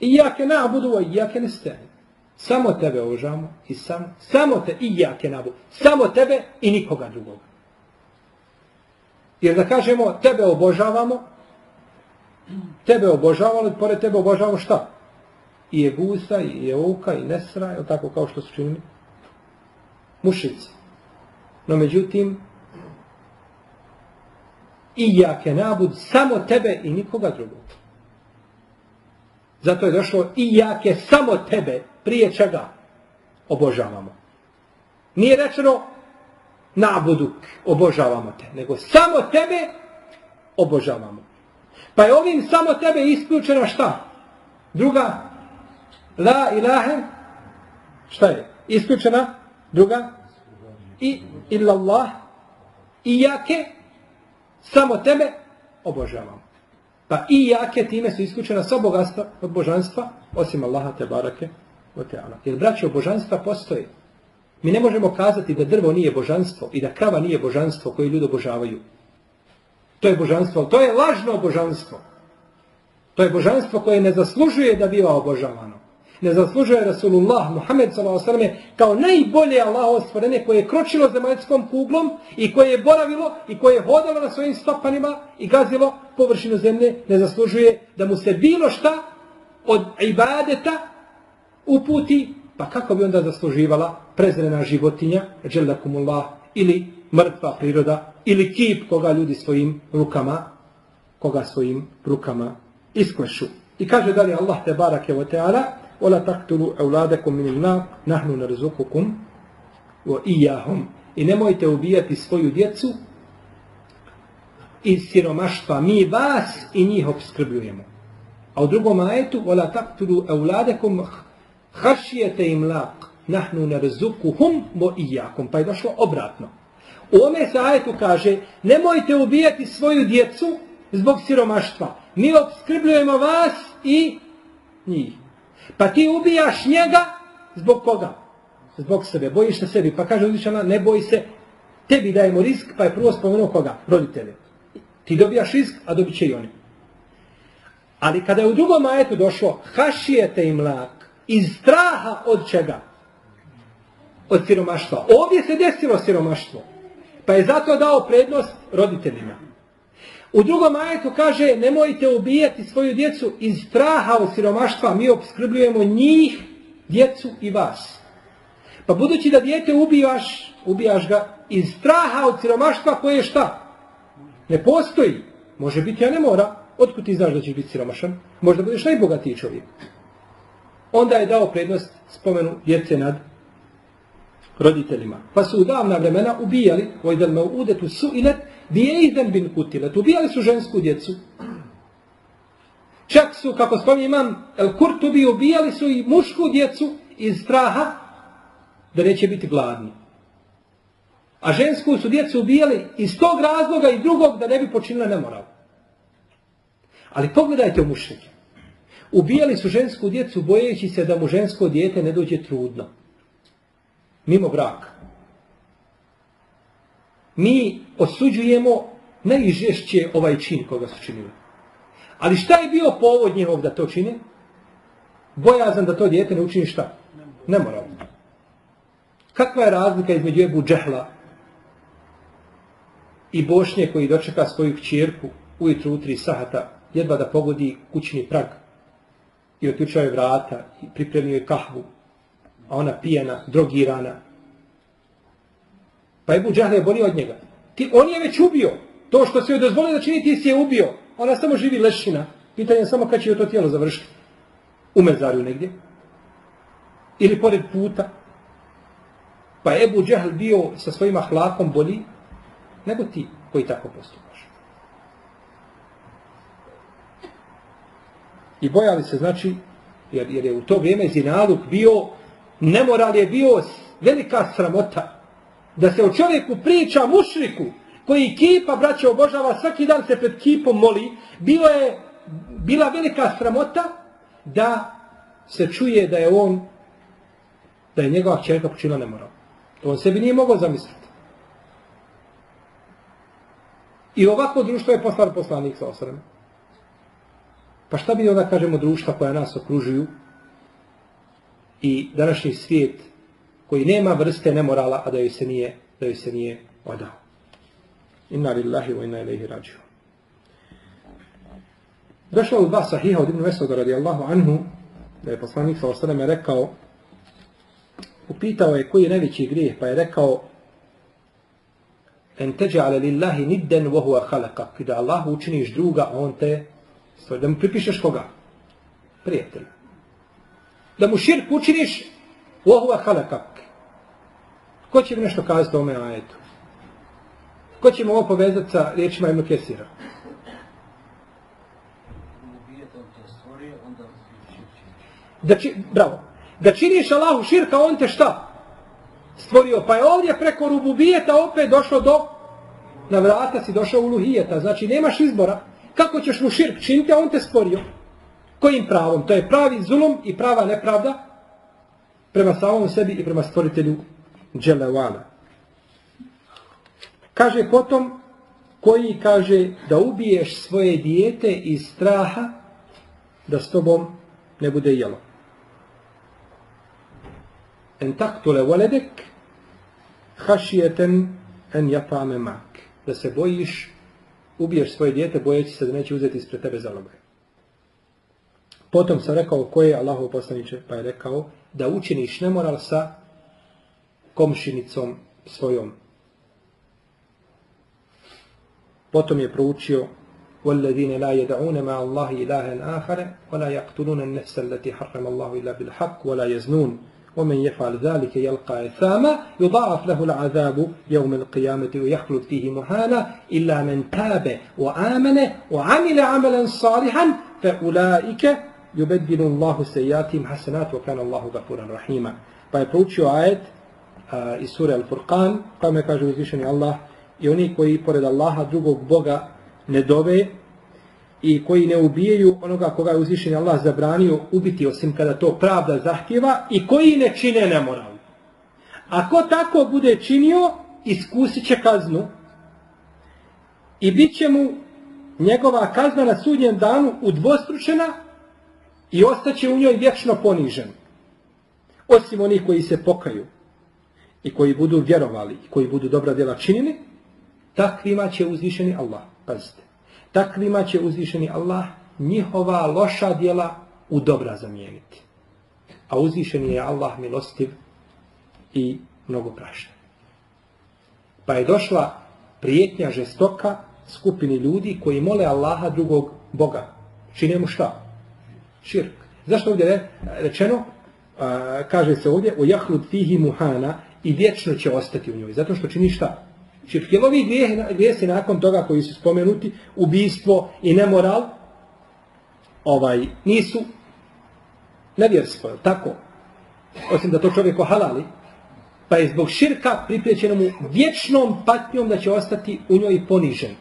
Iyake na'budu wa iyake nasta'in. Samo tebe obožavamo i samo, samo te iyake na'budu. Samo tebe i nikoga drugoga. Jer da kažemo tebe obožavamo, tebe obožavamo, pored tebe obožavamo šta? I je gusa, i je i nesra, je tako kao što su činili? Mušici. No međutim, i jake nabud samo tebe i nikoga drugog. Zato je došlo i jake samo tebe prije čega obožavamo. Nije rečeno nabuduk obožavamo te, nego samo tebe obožavamo. Pa je ovim samo tebe isključena šta? Druga, la ilahe Šta je? Isključena. Druga. I illallah. I jake. Samo tebe obožavamo. Pa i jake time su isključena sva bogatstva od božanstva, osim Allaha te barake o teala. Jer braće, božanstva postoje. Mi ne možemo kazati da drvo nije božanstvo i da krava nije božanstvo koje ljudi obožavaju. To je božanstvo, to je lažno božanstvo. To je božanstvo koje ne zaslužuje da biva obožavano. Ne zaslužuje Rasulullah Muhammed s.a.v. kao najbolje Allah stvorene koje je kročilo zemaljskom kuglom i koje je boravilo i koje je hodalo na svojim stopanima i gazilo površinu zemlje. Ne zaslužuje da mu se bilo šta od ibadeta uputi, pa kako bi onda zasluživala prezrena životinja, dželdakumullah, ili mrtva priroda, ili kip koga ljudi svojim rukama, koga svojim rukama isklešu. I kaže dalje Allah te barake wa ta'ala, وَلَا تَقْتُلُوا أَوْلَادَكُمْ مِنِ النَّارِ نَحْنُ نَرْزُقُكُمْ وَإِيَّهُمْ I nemojte ubijati svoju djecu iz siromaštva. Mi vas i njih obskrbljujemo. A u drugom ajetu وَلَا تَقْتُلُوا أَوْلَادَكُمْ hašijete im lak, nahnu narzuku hum mo ijakom. Pa je došlo obratno. U ome se ajetu kaže, nemojte ubijati svoju djecu zbog siromaštva. Mi obskrbljujemo vas i njih. Pa ti ubijaš njega zbog koga? Zbog sebe. Bojiš se sebi. Pa kaže uzvišana, ne boj se, tebi dajemo risk, pa je prvo spomenuo koga? Roditelje. Ti dobijaš risk, a dobit će i oni. Ali kada je u drugom ajetu došlo, hašijete im lak, iz straha od čega? Od siromaštva. Ovdje se desilo siromaštvo. Pa je zato dao prednost roditeljima. U drugom ajetu kaže nemojte ubijati svoju djecu iz straha od siromaštva. Mi obskrbljujemo njih, djecu i vas. Pa budući da djete ubijaš, ubijaš ga iz straha od siromaštva koje je šta? Ne postoji. Može biti, a ne mora. Otkud ti znaš da ćeš biti siromašan? Možda budeš najbogatiji čovjek onda je dao prednost spomenu djece nad roditeljima. Pa su u davna vremena ubijali, vojdel me udetu su ilet, bije bin kutilet. Ubijali su žensku djecu. Čak su, kako spominje imam, El Kurtubi ubijali su i mušku djecu iz straha da neće biti gladni. A žensku su djecu ubijali iz tog razloga i drugog da ne bi počinila nemoral. Ali pogledajte u mušike. Ubijali su žensku djecu bojeći se da mu žensko dijete ne dođe trudno. Mimo braka. Mi osuđujemo najžešće ovaj čin koga su činili. Ali šta je bio povod njihov da to čine? Bojazan da to dijete ne učini šta? Ne mora. Kakva je razlika između Ebu Džehla i Bošnje koji dočeka svoju kćerku ujutru u tri sahata jedva da pogodi kućni prag i otključao je vrata i pripremio je kahvu, a ona pijena, drogirana. Pa Ebu Džahle je bolio od njega. Ti, on je već ubio. To što se joj dozvolio da čini, ti si je ubio. Ona samo živi lešina. Pitanje je samo kad će joj to tijelo završiti. U mezarju negdje. Ili pored puta. Pa Ebu Džahl bio sa svojim ahlakom bolji nego ti koji tako postupaš. I bojali se, znači, jer, jer je u to vrijeme zinaluk bio, nemoral je bio velika sramota. Da se o čovjeku priča mušriku, koji kipa, braće, obožava, svaki dan se pred kipom moli, bilo je, bila velika sramota da se čuje da je on, da je njegova čerka počinila nemoral. To on sebi nije mogao zamisliti. I ovako društvo je poslan poslanik sa osrame. Pa šta bi onda kažemo društva koja nas okružuju i današnji svijet koji nema vrste nemorala, a da joj se nije, da joj se nije odao. Inna lillahi wa inna ilaihi rađu. Došlo u dva sahiha od Ibn Vesoda radijallahu anhu, da je poslanik sa osadom rekao, upitao je koji je najveći grijeh, pa je rekao, en teđe ale lillahi nidden vohua halakak, da Allah učiniš druga, on te Stvari, da mu pripišeš koga? Prijatelj. Da mu širk učiniš u ohuva halakak. Ko će mi nešto kazati o ome ajetu? Ko će mu ovo povezati sa riječima Ibn Kesira? Da či, bravo. da činiš Allahu širka, on te šta? Stvorio. Pa je ovdje preko rububijeta opet došlo do, na vrata si došao u luhijeta. Znači nemaš izbora. Kako ćeš mu širk činiti, a on te stvorio? Kojim pravom? To je pravi zulum i prava nepravda prema samom sebi i prema stvoritelju Dželevana. Kaže potom, koji kaže da ubiješ svoje dijete iz straha da s tobom ne bude jelo. En taktule voledek hašijeten en japame mak. Da se bojiš, ubiješ svoje dijete bojeći se da neće uzeti ispred tebe zalogaj. Potom sam rekao koje je Allahov poslaniče, pa je rekao da učiniš nemoral sa komšinicom svojom. Potom je proučio والذين لا يدعون مع الله إلها آخر ولا يقتلون النفس التي حرم الله إلا بالحق ولا يزنون ومن يفعل ذلك يلقى إثاما يضاعف له العذاب يوم القيامة ويخلد فيه مهانا إلا من تاب وآمن وعمل عملا صالحا فأولئك يبدل الله سيئاتهم حسنات وكان الله غفورا رحيما pa je proučio ajet uh, iz sure Al-Furqan, pa me kaže uzvišeni Allah, i oni koji pored Allaha drugog Boga ne dove i koji ne ubijaju onoga koga je uzvišeni Allah zabranio ubiti osim kada to pravda zahtjeva i koji ne čine nemoral. Ako tako bude činio, iskusit će kaznu i bit će mu njegova kazna na sudnjem danu udvostručena i ostaće u njoj vječno ponižen. Osim onih koji se pokaju i koji budu vjerovali i koji budu dobra djela činili, takvima će uzvišeni Allah. Pazite. Takvima će uzvišeni Allah njihova loša djela u dobra zamijeniti. A uzvišeni je Allah milostiv i mnogo prašan. Pa je došla prijetnja žestoka skupini ljudi koji mole Allaha drugog Boga. Čine mu šta? Širk. Zašto ovdje je rečeno? A, kaže se ovdje o jahlud fihi muhana i vječno će ostati u njoj. Zato što čini šta? Širk. Jel ovi grijesi nakon toga koji su spomenuti, ubijstvo i nemoral, ovaj, nisu nevjerstvo, tako? Osim da to čovjek ohalali, pa je zbog širka pripriječeno mu vječnom patnjom da će ostati u njoj ponižen.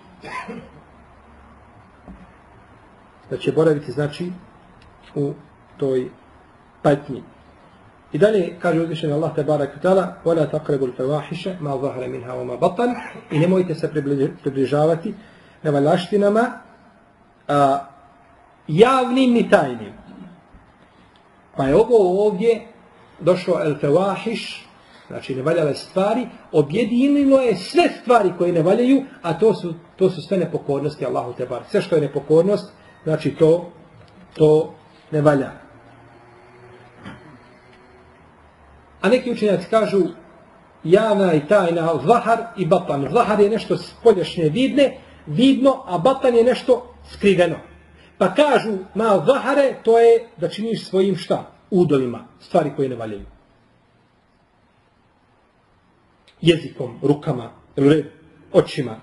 Da će boraviti, znači, u toj patnji. I dalje kaže uzvišenje Allah tebara "Wala وَلَا تَقْرَبُ الْفَوَاحِشَ مَا ظَهْرَ مِنْهَا وَمَا batan." I nemojte se približavati nevaljaštinama a, javnim ni tajnim. Pa je ovo ovdje došao el-fevahiš, znači nevaljale stvari, objedinilo je sve stvari koje ne valjaju, a to su, to su sve nepokornosti Allahu tebara. Sve što je nepokornost, znači to, to ne valjaju. A neki učenjaci kažu javna i tajna zahar i batan. Zahar je nešto spolješnje vidne, vidno, a batan je nešto skriveno. Pa kažu ma zahare, to je da činiš svojim šta? Udolima, stvari koje ne valjaju. Jezikom, rukama, očima.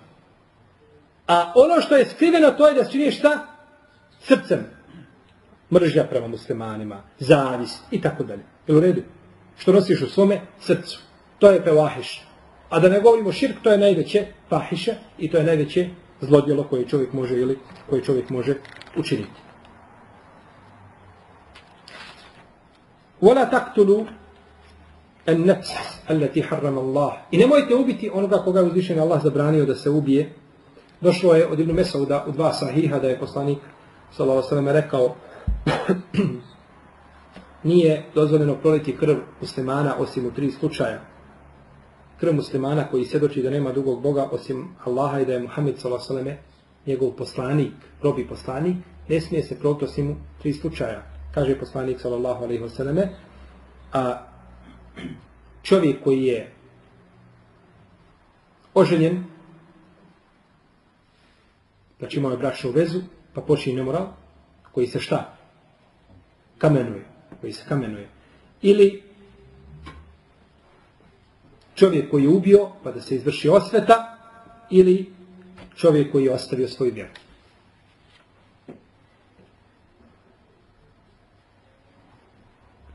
A ono što je skriveno, to je da činiš šta? Srcem. Mržnja prema muslimanima, zavis i tako dalje. Jel u redu? Što nosiš u svome srcu. To je pevahiš. A da ne govorimo širk, to je najveće fahiše i to je najveće zlodjelo koje čovjek može ili koje čovjek može učiniti. Wala taqtulu an-nafs allati harrama Allah. I nemojte ubiti onoga koga je uzvišen Allah zabranio da se ubije. Došlo je od Ibn Mesauda u dva sahiha da je poslanik sallallahu alejhi ve sellem rekao nije dozvoljeno proliti krv muslimana osim u tri slučaja. Krv muslimana koji svjedoči da nema drugog Boga osim Allaha i da je Muhammed s.a.v. njegov poslanik, robi poslanik, ne smije se proliti osim u tri slučaja. Kaže poslanik s.a.v. A čovjek koji je oženjen, znači imao je brašnu vezu, pa počinje nemoral, koji se šta? Kamenuje koji se kamenuje. Ili čovjek koji je ubio pa da se izvrši osveta ili čovjek koji je ostavio svoju vjeru.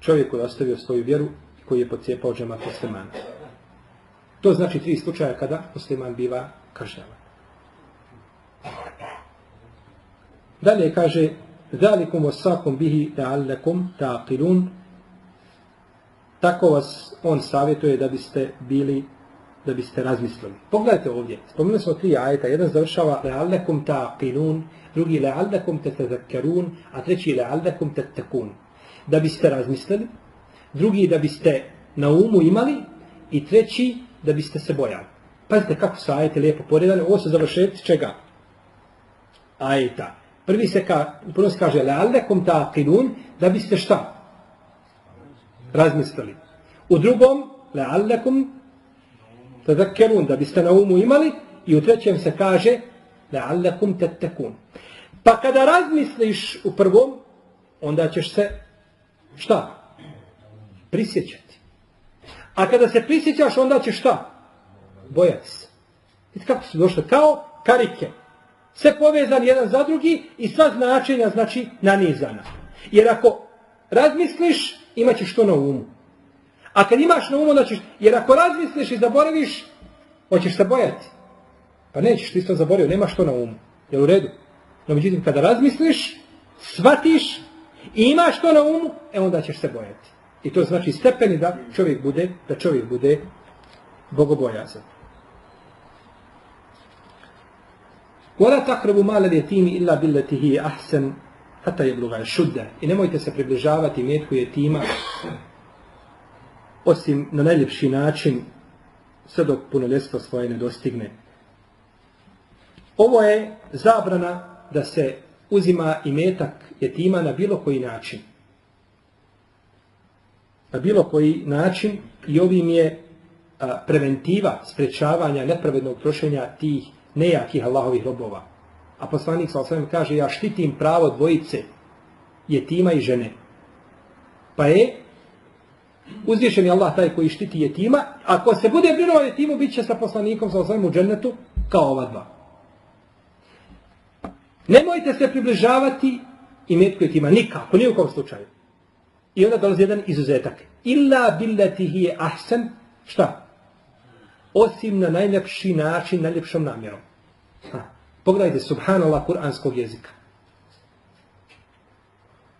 čovjek koji je ostavio svoju vjeru i koji je pocijepao džemat muslimana. To znači tri slučaja kada musliman biva kažnjavan. Dalje kaže Zalikum wasakum bihi ta'allakum ta'qilun Tako vas on savjetuje da biste bili da biste razmislili. Pogledajte ovdje. Spomenuli smo tri ajeta. Jedan završava la'allakum ta'qilun, drugi la'allakum tatazakkarun, a treći la'allakum tattakun. Da biste razmislili, drugi da biste na umu imali i treći da biste se bojali. Pazite kako su ajete lijepo poredane. Ovo su završeti čega? Ajeta. Prvi se ka, prvo se kaže la'allakum ta'qilun, da biste šta? Razmislili. U drugom la'allakum tadakkerun, da biste na umu imali, i u trećem se kaže, la'allakum tattakun. Pa kada razmisliš u prvom, onda ćeš se, šta? Prisjećati. A kada se prisjećaš, onda ćeš šta? Bojati se. Vidite kako su došle? Kao karike. Sve povezan jedan za drugi i sva značenja, znači, nanizana. Jer ako razmisliš, imaćeš to na umu. A kad imaš na umu, da ćeš, jer ako razmisliš i zaboraviš, hoćeš se bojati. Pa nećeš, ti to zaboravio, nemaš to na umu. Je u redu? No, međutim, kada razmisliš, shvatiš i imaš to na umu, e onda ćeš se bojati. I to znači stepeni da čovjek bude, da čovjek bude bogobojazan. Wala takrebu male al-yatimi illa billeti hi ahsen hata je bluga šudda. I nemojte se približavati metku jetima osim na najljepši način sve dok punoljestvo svoje ne dostigne. Ovo je zabrana da se uzima i metak jetima na bilo koji način. Na bilo koji način i ovim je a, preventiva sprečavanja nepravednog trošenja tih nejakih Allahovih robova. A poslanik sa osvijem kaže ja štitim pravo dvojice jetima i žene. Pa je uzvišen je Allah taj koji štiti jetima, ako se bude brinuo jetimu, bit će sa poslanikom sa osvijem u džennetu kao ova dva. Nemojte se približavati i metku jetima, nikako, ni u kom slučaju. I onda dolazi jedan izuzetak. Illa billatihi je ahsan, šta? Osim na najljepši način, najljepšom namjerom. Pogledajte, subhanallah, kuranskog jezika.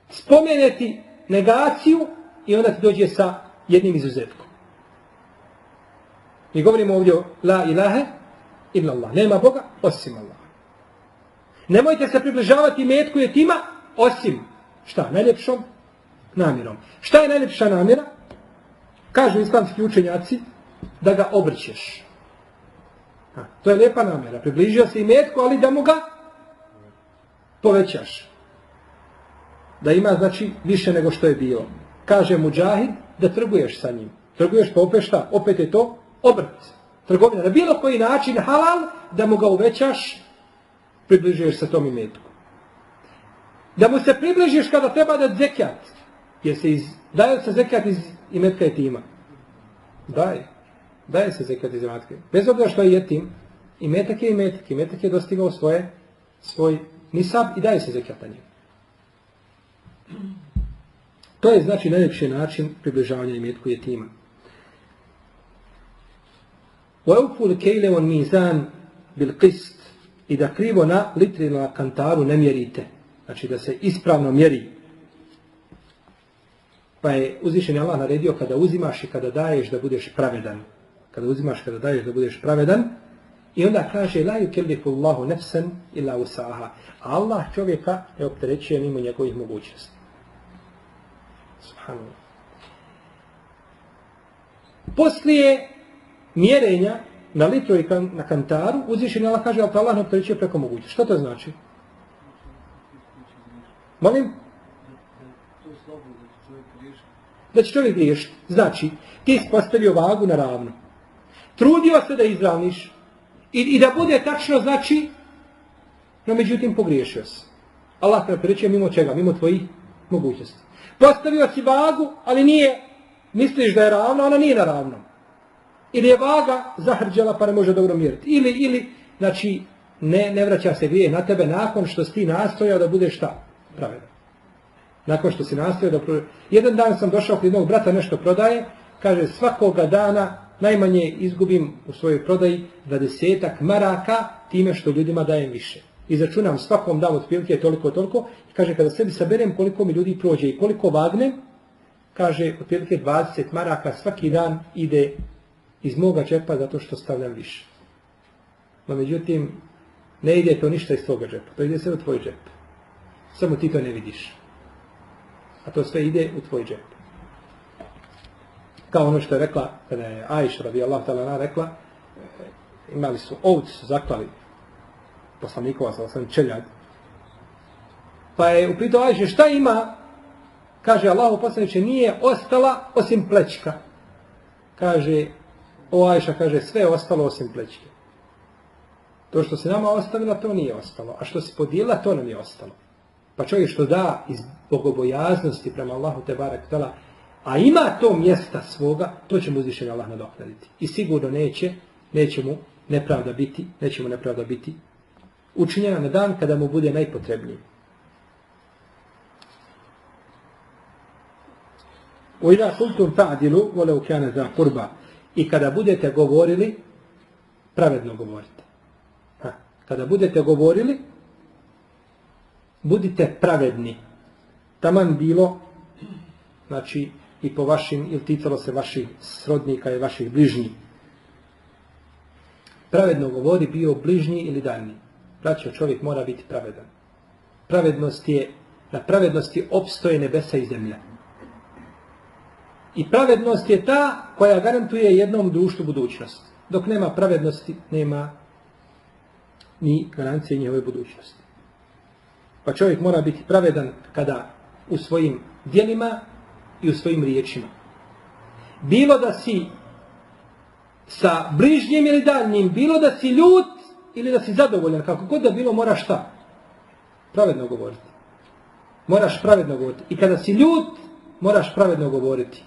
Spomeneti negaciju i onda ti dođe sa jednim izuzetkom. Mi govorimo ovdje o la ilahe illa Allah. Nema Boga osim Allah. Nemojte se približavati metku jetima osim šta? Najljepšom namjerom. Šta je najljepša namjera? Kažu islamski učenjaci da ga obrćeš. To je lepa namjera. Približio se i metku, ali da mu ga povećaš. Da ima, znači, više nego što je bilo. Kaže muđahid da trguješ sa njim. Trguješ pa opet šta? Opet je to obrt. Trgovina. Na bilo koji način halal da mu ga uvećaš, približuješ se tom imetku. Da mu se približiš kada treba da zekijat. Jer se iz, daje se zekijat iz imetka etima. Daje Daje se zekijat iz imetka. Bez obzira što je jetim, imetak je imetak. Imetak je dostigao svoje, svoj nisab i daje se zekijat na njegu. To je znači najljepši način približavanja imetku jetima. وَاُفُوا الْكَيْلَ وَالْمِيزَانِ بِالْقِسْتِ I da krivo na litri na kantaru ne mjerite. Znači da se ispravno mjeri. Pa je uzvišen Allah naredio kada uzimaš i kada daješ da budeš pravedan. Kada uzimaš kada daješ da budeš pravedan. I onda kaže la yukellifu Allahu nafsan illa wusaha. Allah čovjeka ne opterećuje mimo njegovih mogućnosti. Subhanallah. Poslije mjerenja na litru i kan, na kantaru, uzvišen Allah kaže, ali Allah ne opterećuje preko mogućnosti. Što to znači? Molim? Da će čovjek griješiti. Znači, ti si postavio vagu na ravno. Trudio se da izravniš i, i da bude tačno, znači, no međutim pogriješio se. Allah te opterećuje mimo čega? Mimo tvojih mogućnosti. Postavio si vagu, ali nije, misliš da je ravna, ona nije na ravnom. Ili je vaga zahrđala pa ne može dobro mjeriti. Ili, ili, znači, ne, ne vraća se grijeh na tebe nakon što si ti nastojao da budeš šta? Pravedan. Nakon što si nastojao da Pro... Jedan dan sam došao kod jednog brata nešto prodaje, kaže svakoga dana najmanje izgubim u svojoj prodaji 20 maraka time što ljudima dajem više. I začunam svakom dam otprilike toliko toliko i kaže kada sebi saberem koliko mi ljudi prođe i koliko vagnem, kaže otprilike 20 maraka svaki dan ide iz moga džepa zato što stavljam više. No međutim, ne ide to ništa iz toga džepa, to ide sve u tvoj džep. Samo ti to ne vidiš. A to sve ide u tvoj džep. Kao ono što je rekla, kada je Ajša radijallahu ta'ala rekla, e, imali su ovci su zaklali poslanikova sa osam čeljad. Pa je upitao Ajše šta ima? Kaže Allah poslaniče nije ostala osim plećka. Kaže, o Ajša kaže sve je ostalo osim plećke. To što se nama ostavila, to nije ostalo. A što se podijela, to nam je ostalo. Pa čovjek što da iz bogobojaznosti prema Allahu te barek tala, a ima to mjesta svoga, to će mu uzvišenje Allah nadoknaditi. I sigurno neće, neće mu nepravda biti, neće mu nepravda biti učinjena na dan kada mu bude najpotrebniji. وَإِذَا قُلْتُمْ فَعْدِلُوا وَلَوْ كَانَ ذَا قُرْبَ I kada budete govorili, pravedno govorite. Ha. Kada budete govorili, budite pravedni. Taman bilo, znači, i po vašim, ili ticalo se vaših srodnika i vaših bližnjih. Pravedno govori bio bližnji ili daljni. Braćo, čovjek mora biti pravedan. Pravednost je, na pravednosti opstoje nebesa i zemlja. I pravednost je ta koja garantuje jednom društvu budućnost. Dok nema pravednosti, nema ni garancije njihove budućnosti. Pa čovjek mora biti pravedan kada u svojim dijelima i u svojim riječima. Bilo da si sa bližnjim ili daljnjim, bilo da si ljut ili da si zadovoljan, kako god da bilo, moraš šta? Pravedno govoriti. Moraš pravedno govoriti. I kada si ljut, moraš pravedno govoriti.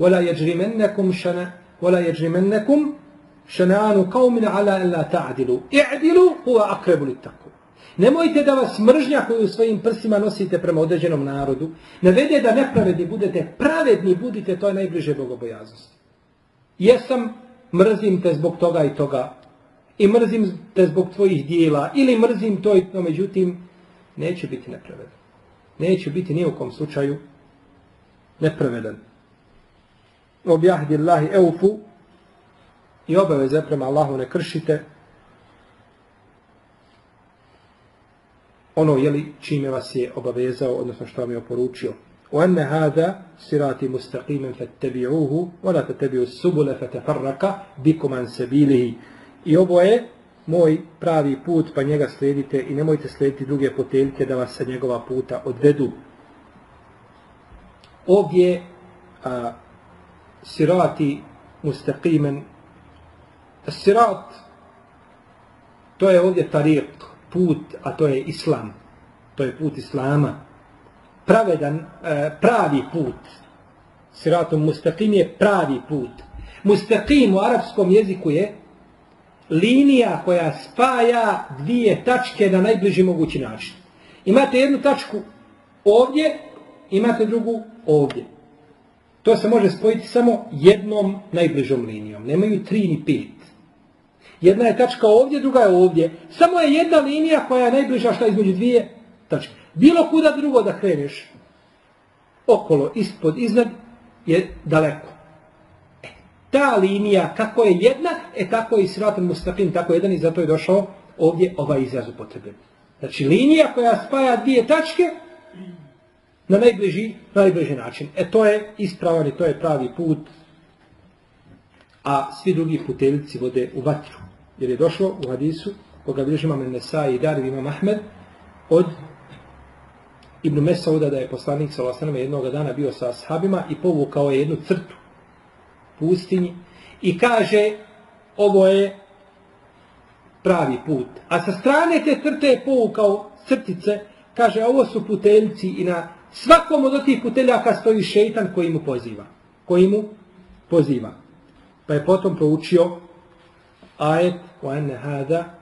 ولا يجرمنكم شنا ولا يجرمنكم شنآن قوم على أن لا تعدلوا اعدلوا هو أقرب للتقوى Nemojte da vas mržnja koju u svojim prsima nosite prema određenom narodu, navede da nepravedni budete, pravedni budite, to je najbliže bogobojaznosti. Jesam, mrzim te zbog toga i toga, i mrzim te zbog tvojih dijela, ili mrzim to i to, međutim, neće biti nepravedan. Neće biti ni u kom slučaju nepravedan objahdi Allahi eufu i obaveze prema Allahu ne kršite ono jeli čime vas je obavezao odnosno što vam je oporučio. Wa هذا صراطي sirati فاتبعوه ولا تتبعوا السبل فتفرق بكم عن سبيله i ovo je moj pravi put pa njega sledite i nemojte slediti druge poteljke da vas sa njegova puta odvedu. Ovdje a, sirati mustaqimen. Sirat, to je ovdje tariq, put, a to je islam. To je put islama. Pravedan, e, pravi put. Siratom mustaqim je pravi put. Mustaqim u arapskom jeziku je linija koja spaja dvije tačke na najbliži mogući način. Imate jednu tačku ovdje, imate drugu ovdje. To se može spojiti samo jednom najbližom linijom. Nemaju tri ni pet. Jedna je tačka ovdje, druga je ovdje. Samo je jedna linija koja je najbliža šta između dvije tačke. Bilo kuda drugo da kreneš okolo, ispod, iznad, je daleko. E, ta linija, kako je jedna, e tako je i sratom mustaqim, tako je jedan i zato je došao ovdje ovaj izraz upotreben. Znači, linija koja spaja dvije tačke, na najbliži, najbliži način. E to je ispravan i to je pravi put, a svi drugi puteljici vode u vatru. Jer je došlo u hadisu, koga bliži imam Nesa i Darib imam Ahmed, od Ibn Mesauda da je poslanik Salasanama jednog dana bio sa ashabima i povukao je jednu crtu pustinji i kaže ovo je pravi put. A sa strane te crte je povukao crtice, kaže ovo su puteljci i na Svakom od tih puteljaka stoji šeitan koji mu poziva. Koji mu poziva. Pa je potom proučio ajet وَأَنَّ هَذَا hada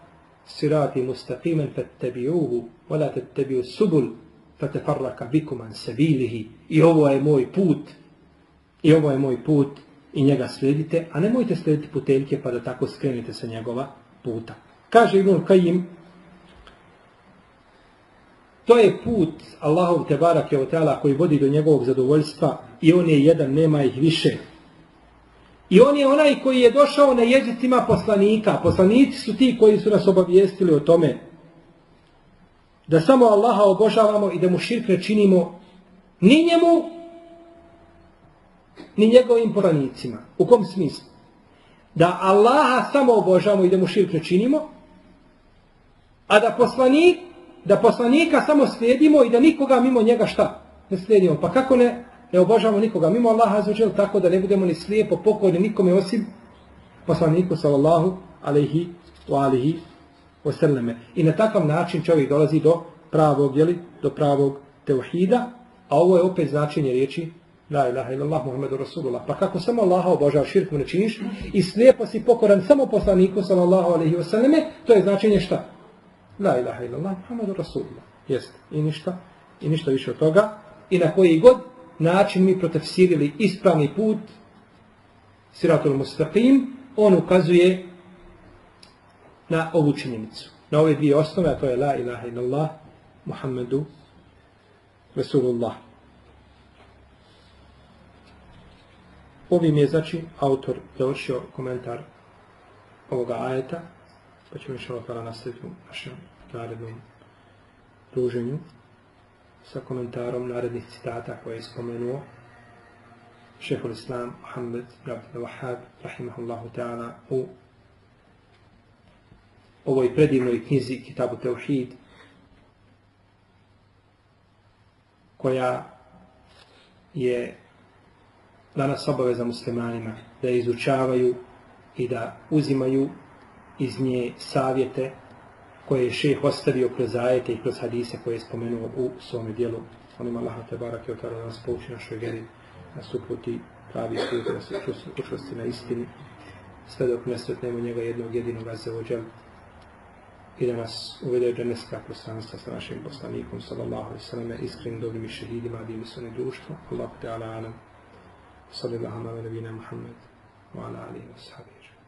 sirati فَاتَّبِعُوهُ fattabi'uhu wa la فَتَفَرَّكَ subul fatafarraka bikum an sabilihi i ovo je moj put i ovo je moj put i njega slijedite, a nemojte slijediti puteljke pa da tako skrenete sa njegova puta. Kaže Ibn Kajim, to je put Allahov te barak je koji vodi do njegovog zadovoljstva i on je jedan, nema ih više. I on je onaj koji je došao na jezicima poslanika. Poslanici su ti koji su nas obavijestili o tome da samo Allaha obožavamo i da mu širk ne činimo ni njemu, ni njegovim poranicima. U kom smislu? Da Allaha samo obožavamo i da mu širk ne činimo, a da poslanik, da poslanika samo slijedimo i da nikoga mimo njega šta? Ne slijedimo. Pa kako ne, ne obožavamo nikoga mimo Allaha azuđel, tako da ne budemo ni slijepo pokorni nikome osim poslaniku sallallahu alaihi wa alihi wasallame. I na takav način čovjek dolazi do pravog, jeli, do pravog teuhida, a ovo je opet značenje riječi La ilaha illallah Muhammedu Rasulullah. Pa kako samo Allaha obožava širk mu ne činiš i slijepo si pokoran samo poslaniku sallallahu alaihi wasallame, to je značenje šta? La ilaha illallah Muhammedu Rasulullah. Jest. I ništa. I ništa više od toga. I na koji god način mi protefsirili ispravni put siratul mustaqim, on ukazuje na ovu činjenicu. Na ove dvije osnove, a to je la ilaha illallah Muhammedu Resulullah. Ovim je, znači, autor završio komentar ovoga ajeta, pa ćemo još ovo nastaviti u našem narednom druženju sa komentarom narednih citata koje je spomenuo šehol islam Muhammed Abdel Wahab rahimahullahu ta'ala u ovoj predivnoj knjizi Kitabu Teuhid koja je danas obaveza muslimanima da izučavaju i da uzimaju iz nje savjete koje je šeh ostavio kroz ajete i kroz hadise koje je spomenuo u svome dijelu. Molim Allaha te barak je otara da nas pouči našoj vjeri, na suputi pravi put, da se učvrsti na istini, sve dok ne sretnemo njega jednog jedinog azzawajal i da nas uvede u dženevska prostranstva sa našim poslanikom, sallallahu alaihi sallam, iskrenim dobrim i šehidima, divni su ne društvo. Allahu te ala alam. Sallallahu ala nabina Muhammed wa ala alihi wa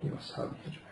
今サービス